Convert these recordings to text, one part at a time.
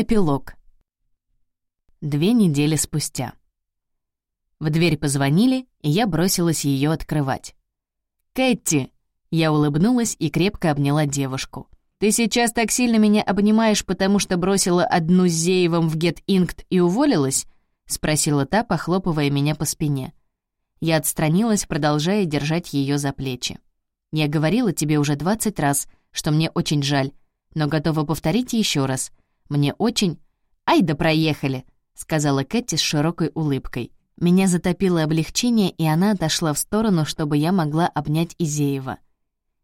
Эпилог. Две недели спустя. В дверь позвонили, и я бросилась ее открывать. «Кэти!» Я улыбнулась и крепко обняла девушку. «Ты сейчас так сильно меня обнимаешь, потому что бросила одну с Зеевым в Get Inked и уволилась?» — спросила та, похлопывая меня по спине. Я отстранилась, продолжая держать ее за плечи. «Я говорила тебе уже двадцать раз, что мне очень жаль, но готова повторить еще раз. Мне очень...» «Ай да проехали!» — сказала Кэти с широкой улыбкой. Меня затопило облегчение, и она отошла в сторону, чтобы я могла обнять Изеева.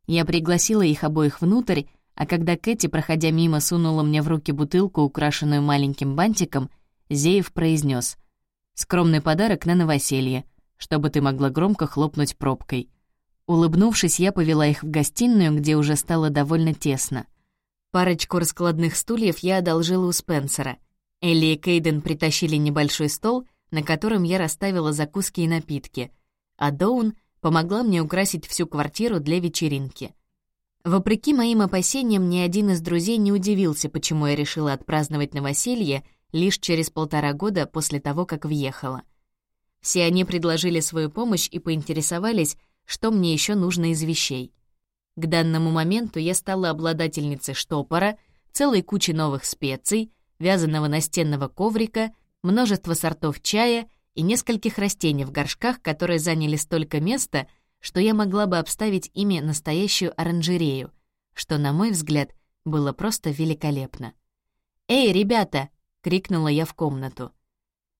Я пригласила их обоих внутрь, а когда Кэти, проходя мимо, сунула мне в руки бутылку, украшенную маленьким бантиком, Зеев произнес: «Скромный подарок на новоселье, чтобы ты могла громко хлопнуть пробкой». Улыбнувшись, я повела их в гостиную, где уже стало довольно тесно. Парочку раскладных стульев я одолжила у Спенсера. Элли и Кейден притащили небольшой стол, на котором я расставила закуски и напитки, а Доун помогла мне украсить всю квартиру для вечеринки — Вопреки моим опасениям, ни один из друзей не удивился, почему я решила отпраздновать новоселье лишь через полтора года после того, как въехала. Все они предложили свою помощь и поинтересовались, что мне еще нужно из вещей. К данному моменту я стала обладательницей штопора, целой кучи новых специй, вязаного настенного коврика, множества сортов чая и нескольких растений в горшках, которые заняли столько места — что я могла бы обставить ими настоящую оранжерею, что, на мой взгляд, было просто великолепно. «Эй, ребята!» — крикнула я в комнату.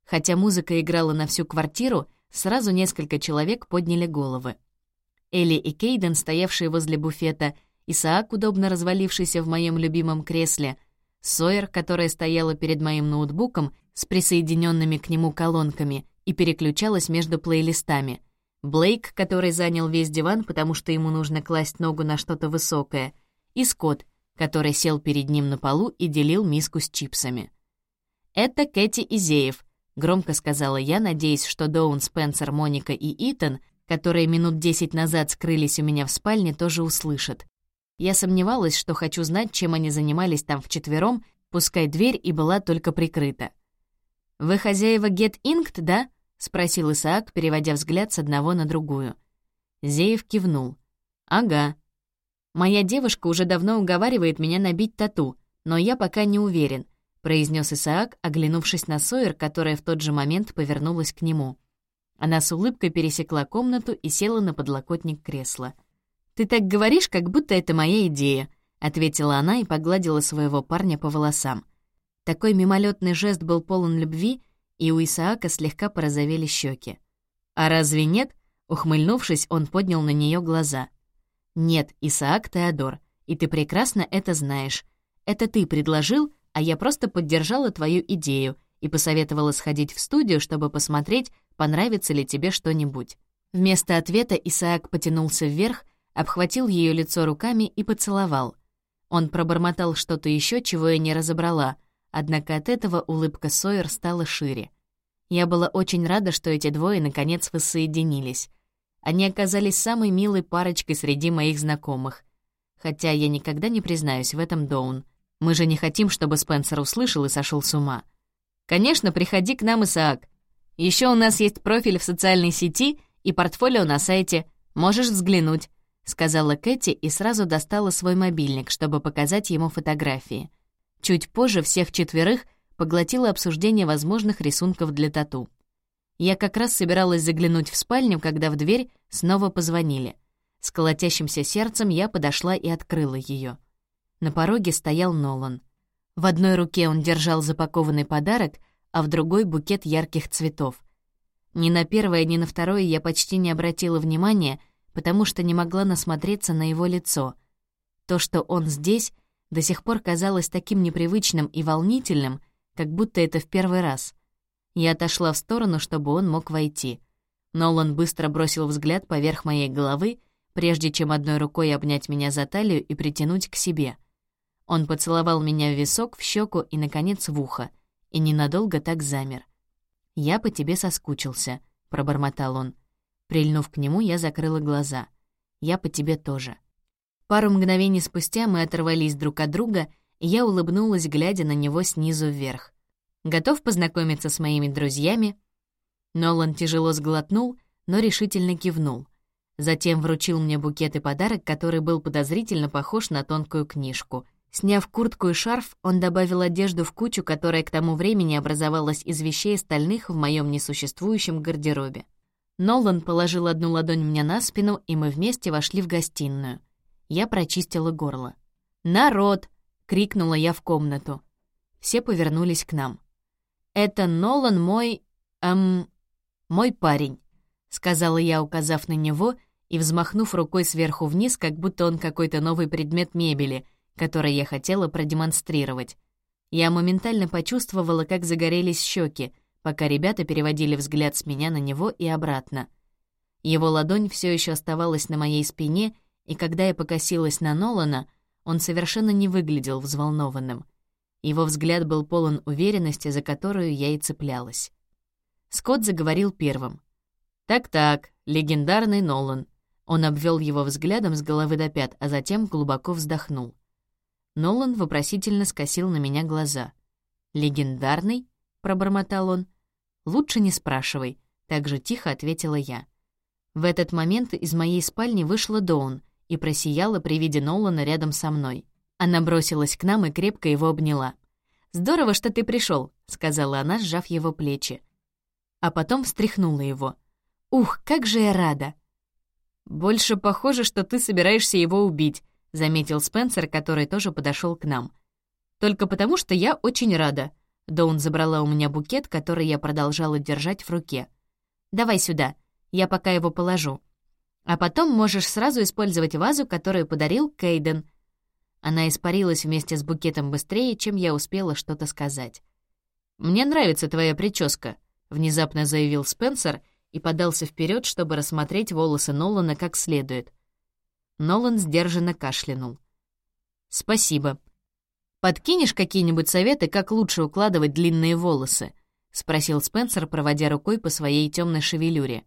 Хотя музыка играла на всю квартиру, сразу несколько человек подняли головы. Элли и Кейден, стоявшие возле буфета, Исаак, удобно развалившийся в моем любимом кресле, Сойер, которая стояла перед моим ноутбуком с присоединенными к нему колонками и переключалась между плейлистами — Блейк, который занял весь диван, потому что ему нужно класть ногу на что-то высокое, и Скотт, который сел перед ним на полу и делил миску с чипсами. «Это Кэти Изеев», — громко сказала я, надеясь, что Доун, Спенсер, Моника и Итан, которые минут десять назад скрылись у меня в спальне, тоже услышат. Я сомневалась, что хочу знать, чем они занимались там вчетвером, пускай дверь и была только прикрыта. «Вы хозяева Get Inked, да?» — спросил Исаак, переводя взгляд с одного на другую. Зеев кивнул. «Ага. Моя девушка уже давно уговаривает меня набить тату, но я пока не уверен», — произнес Исаак, оглянувшись на Сойер, которая в тот же момент повернулась к нему. Она с улыбкой пересекла комнату и села на подлокотник кресла. «Ты так говоришь, как будто это моя идея», — ответила она и погладила своего парня по волосам. Такой мимолетный жест был полон любви — и у Исаака слегка порозовели щеки. «А разве нет?» — ухмыльнувшись, он поднял на нее глаза. «Нет, Исаак Теодор, и ты прекрасно это знаешь. Это ты предложил, а я просто поддержала твою идею и посоветовала сходить в студию, чтобы посмотреть, понравится ли тебе что-нибудь». Вместо ответа Исаак потянулся вверх, обхватил ее лицо руками и поцеловал. Он пробормотал что-то еще, чего я не разобрала, Однако от этого улыбка Сойер стала шире. Я была очень рада, что эти двое наконец воссоединились. Они оказались самой милой парочкой среди моих знакомых. Хотя я никогда не признаюсь в этом Доун. Мы же не хотим, чтобы Спенсер услышал и сошел с ума. Конечно, приходи к нам, Исаак. Еще у нас есть профиль в социальной сети и портфолио на сайте. Можешь взглянуть», — сказала Кэти и сразу достала свой мобильник, чтобы показать ему фотографии. Чуть позже всех четверых поглотило обсуждение возможных рисунков для тату. Я как раз собиралась заглянуть в спальню, когда в дверь снова позвонили. С колотящимся сердцем я подошла и открыла ее. На пороге стоял Нолан. В одной руке он держал запакованный подарок, а в другой — букет ярких цветов. Ни на первое, ни на второе я почти не обратила внимания, потому что не могла насмотреться на его лицо. То, что он здесь, до сих пор казалось таким непривычным и волнительным, как будто это в первый раз. Я отошла в сторону, чтобы он мог войти. Нолан быстро бросил взгляд поверх моей головы, прежде чем одной рукой обнять меня за талию и притянуть к себе. Он поцеловал меня в висок, в щеку и, наконец, в ухо, и ненадолго так замер. «Я по тебе соскучился», — пробормотал он. Прильнув к нему, я закрыла глаза. «Я по тебе тоже». Пару мгновений спустя мы оторвались друг от друга, и Я улыбнулась, глядя на него снизу вверх. «Готов познакомиться с моими друзьями?» Нолан тяжело сглотнул, но решительно кивнул. Затем вручил мне букет и подарок, который был подозрительно похож на тонкую книжку. Сняв куртку и шарф, он добавил одежду в кучу, которая к тому времени образовалась из вещей остальных в моем несуществующем гардеробе. Нолан положил одну ладонь мне на спину, и мы вместе вошли в гостиную. Я прочистила горло. «Народ!» — крикнула я в комнату. Все повернулись к нам. «Это Нолан мой... эм... мой парень», — сказала я, указав на него и взмахнув рукой сверху вниз, как будто он какой-то новый предмет мебели, который я хотела продемонстрировать. Я моментально почувствовала, как загорелись щеки, пока ребята переводили взгляд с меня на него и обратно. Его ладонь все еще оставалась на моей спине, и когда я покосилась на Нолана, он совершенно не выглядел взволнованным. Его взгляд был полон уверенности, за которую я и цеплялась. Скотт заговорил первым. «Так-так, легендарный Нолан». Он обвел его взглядом с головы до пят, а затем глубоко вздохнул. Нолан вопросительно скосил на меня глаза. «Легендарный?» — пробормотал он. «Лучше не спрашивай», — так же тихо ответила я. В этот момент из моей спальни вышла Доун и просияла при виде Нолана рядом со мной. Она бросилась к нам и крепко его обняла. «Здорово, что ты пришел, сказала она, сжав его плечи. А потом встряхнула его. «Ух, как же я рада!» «Больше похоже, что ты собираешься его убить», — заметил Спенсер, который тоже подошел к нам. «Только потому, что я очень рада», Доун забрала у меня букет, который я продолжала держать в руке. «Давай сюда, я пока его положу. А потом можешь сразу использовать вазу, которую подарил Кейден». Она испарилась вместе с букетом быстрее, чем я успела что-то сказать. «Мне нравится твоя прическа», — внезапно заявил Спенсер и подался вперед, чтобы рассмотреть волосы Нолана как следует. Нолан сдержанно кашлянул. «Спасибо», «Подкинешь какие-нибудь советы, как лучше укладывать длинные волосы?» — спросил Спенсер, проводя рукой по своей темной шевелюре.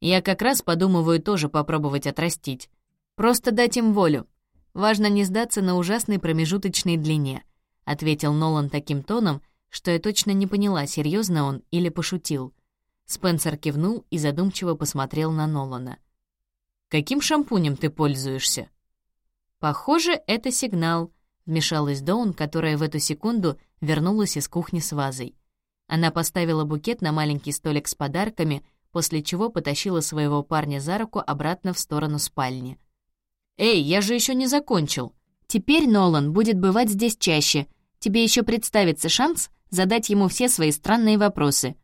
«Я как раз подумываю тоже попробовать отрастить. Просто дать им волю. Важно не сдаться на ужасной промежуточной длине», — ответил Нолан таким тоном, что я точно не поняла, серьезно он или пошутил. Спенсер кивнул и задумчиво посмотрел на Нолана. «Каким шампунем ты пользуешься?» «Похоже, это сигнал», Вмешалась Доун, которая в эту секунду вернулась из кухни с вазой. Она поставила букет на маленький столик с подарками, после чего потащила своего парня за руку обратно в сторону спальни. «Эй, я же еще не закончил!» «Теперь Нолан будет бывать здесь чаще. Тебе еще представится шанс задать ему все свои странные вопросы.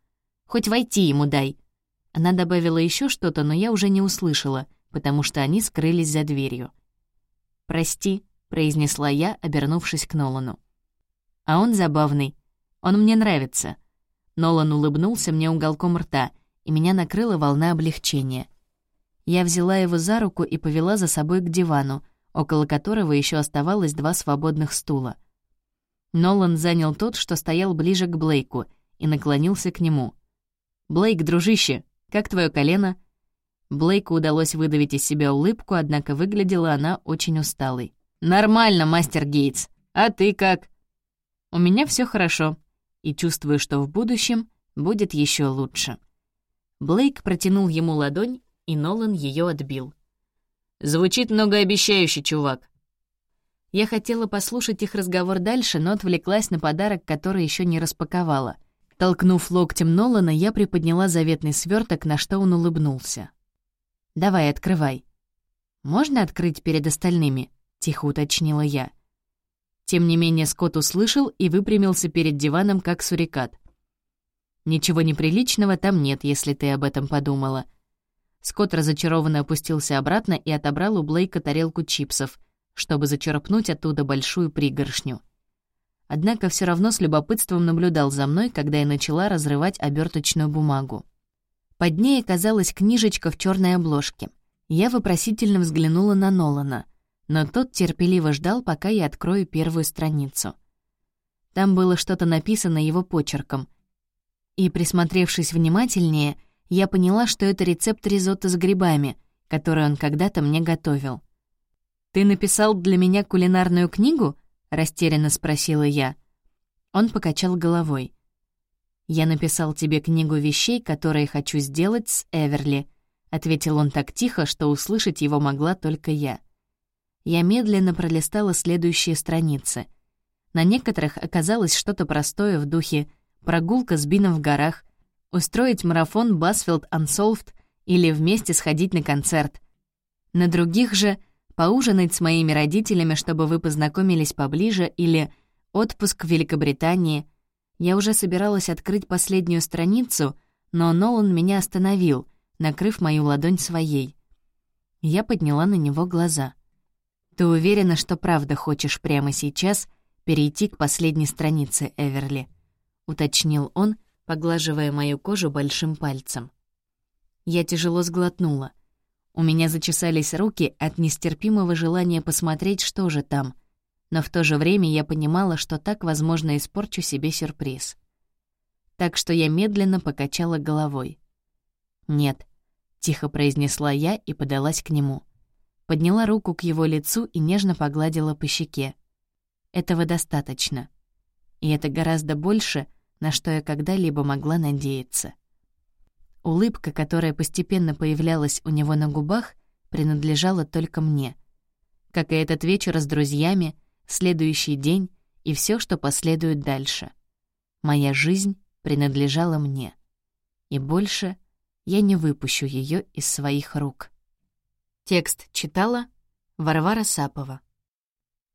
Хоть войти ему дай». Она добавила еще что-то, но я уже не услышала, потому что они скрылись за дверью. «Прости», — произнесла я, обернувшись к Нолану. «А он забавный. Он мне нравится». Нолан улыбнулся мне уголком рта, и меня накрыла волна облегчения. Я взяла его за руку и повела за собой к дивану, около которого еще оставалось два свободных стула. Нолан занял тот, что стоял ближе к Блейку, и наклонился к нему. «Блейк, дружище, как твое колено?» Блейку удалось выдавить из себя улыбку, однако выглядела она очень усталой. «Нормально, мастер Гейтс. А ты как?» «У меня все хорошо, и чувствую, что в будущем будет еще лучше». Блейк протянул ему ладонь, и Нолан ее отбил. «Звучит многообещающе, чувак». Я хотела послушать их разговор дальше, но отвлеклась на подарок, который еще не распаковала. Толкнув локтем Нолана, я приподняла заветный сверток, на что он улыбнулся. «Давай, открывай». «Можно открыть перед остальными?» — тихо уточнила я. Тем не менее Скотт услышал и выпрямился перед диваном, как сурикат. «Ничего неприличного там нет, если ты об этом подумала». Скотт разочарованно опустился обратно и отобрал у Блейка тарелку чипсов, чтобы зачерпнуть оттуда большую пригоршню. Однако все равно с любопытством наблюдал за мной, когда я начала разрывать оберточную бумагу. Под ней оказалась книжечка в черной обложке. Я вопросительно взглянула на Нолана — но тот терпеливо ждал, пока я открою первую страницу. Там было что-то написано его почерком. И, присмотревшись внимательнее, я поняла, что это рецепт ризотто с грибами, который он когда-то мне готовил. «Ты написал для меня кулинарную книгу?» — растерянно спросила я. Он покачал головой. «Я написал тебе книгу вещей, которые хочу сделать с Эверли», — ответил он так тихо, что услышать его могла только я. Я медленно пролистала следующие страницы. На некоторых оказалось что-то простое в духе «прогулка с Бином в горах», «устроить марафон Басфилд Unsolved» или «вместе сходить на концерт». На других же «поужинать с моими родителями, чтобы вы познакомились поближе» или «отпуск в Великобритании», я уже собиралась открыть последнюю страницу, но Нолан меня остановил, накрыв мою ладонь своей. Я подняла на него глаза. «Ты уверена, что правда хочешь прямо сейчас перейти к последней странице, Эверли?» — уточнил он, поглаживая мою кожу большим пальцем. Я тяжело сглотнула. У меня зачесались руки от нестерпимого желания посмотреть, что же там — но в то же время я понимала, что так, возможно, испорчу себе сюрприз. Так что я медленно покачала головой. «Нет», — тихо произнесла я и подалась к нему. Подняла руку к его лицу и нежно погладила по щеке. Этого достаточно. И это гораздо больше, на что я когда-либо могла надеяться. Улыбка, которая постепенно появлялась у него на губах, принадлежала только мне. Как и этот вечер с друзьями — следующий день и все, что последует дальше. Моя жизнь принадлежала мне, и больше я не выпущу ее из своих рук. Текст читала Варвара Сапова.